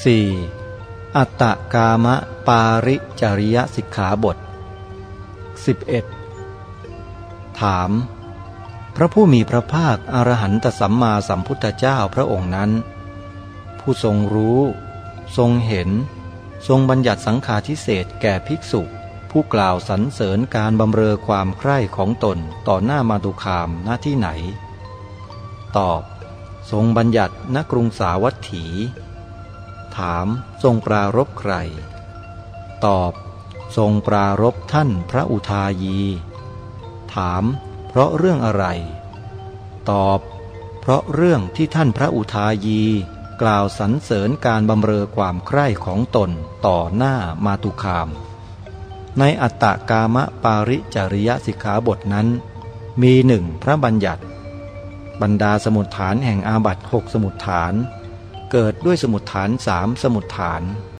4. อัตตกามะปาริจริยสิกขาบท 11. ถาม พระผู้มีพระภาคอรหันตสัมมาสัมพุทธเจ้าพระองค์นั้น ผู้ทรงรู้ ทรงเห็น ทรงบัญญัติสังฆาทิเศษแก่ภิกษุ ผู้กล่าวสรรเสริญการบำเรอความใคร่ของตนต่อหน้ามาตุคามหน้าที่ไหน ตอบ ทรงบัญญัติณกรุงสาวัตถี ถามทรงปรารบใคร ตอบ ทรงปรารบท่านพระอุทายี ถาม เพราะเรื่องอะไร ตอบ เพราะเรื่องที่ท่านพระอุทายี กล่าวสรรเสริญการบำเรอความใคร่ของตนต่อหน้ามาตุคาม ในอัตตกามะปาริจริยสิกขาบทนั้น มีหนึ่งพระบัญญัติ บรรดาสมุดฐานแห่งอาบัตหกสมุดฐาน เกิดด้วยสมุดฐานสามสมุดฐาน